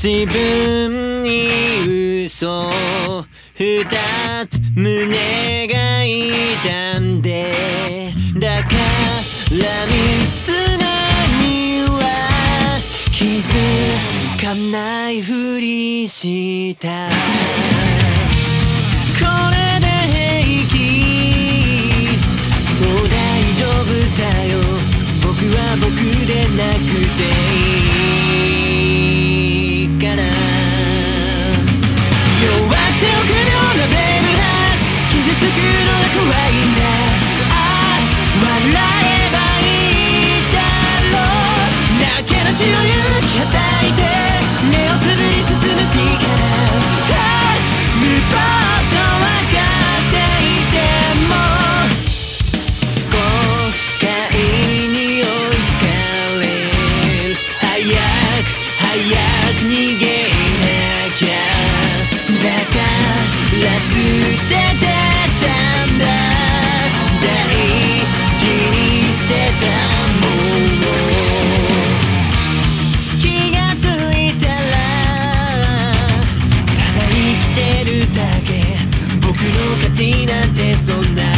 自分に嘘二つ胸が痛んでだからみつなには気づかないふりした。これで平気。もう大丈夫だよ。僕は僕でなくていい。ててたんだ大事にしてたもの気がついたらただ生きてるだけ。僕の勝ちなんてそんな。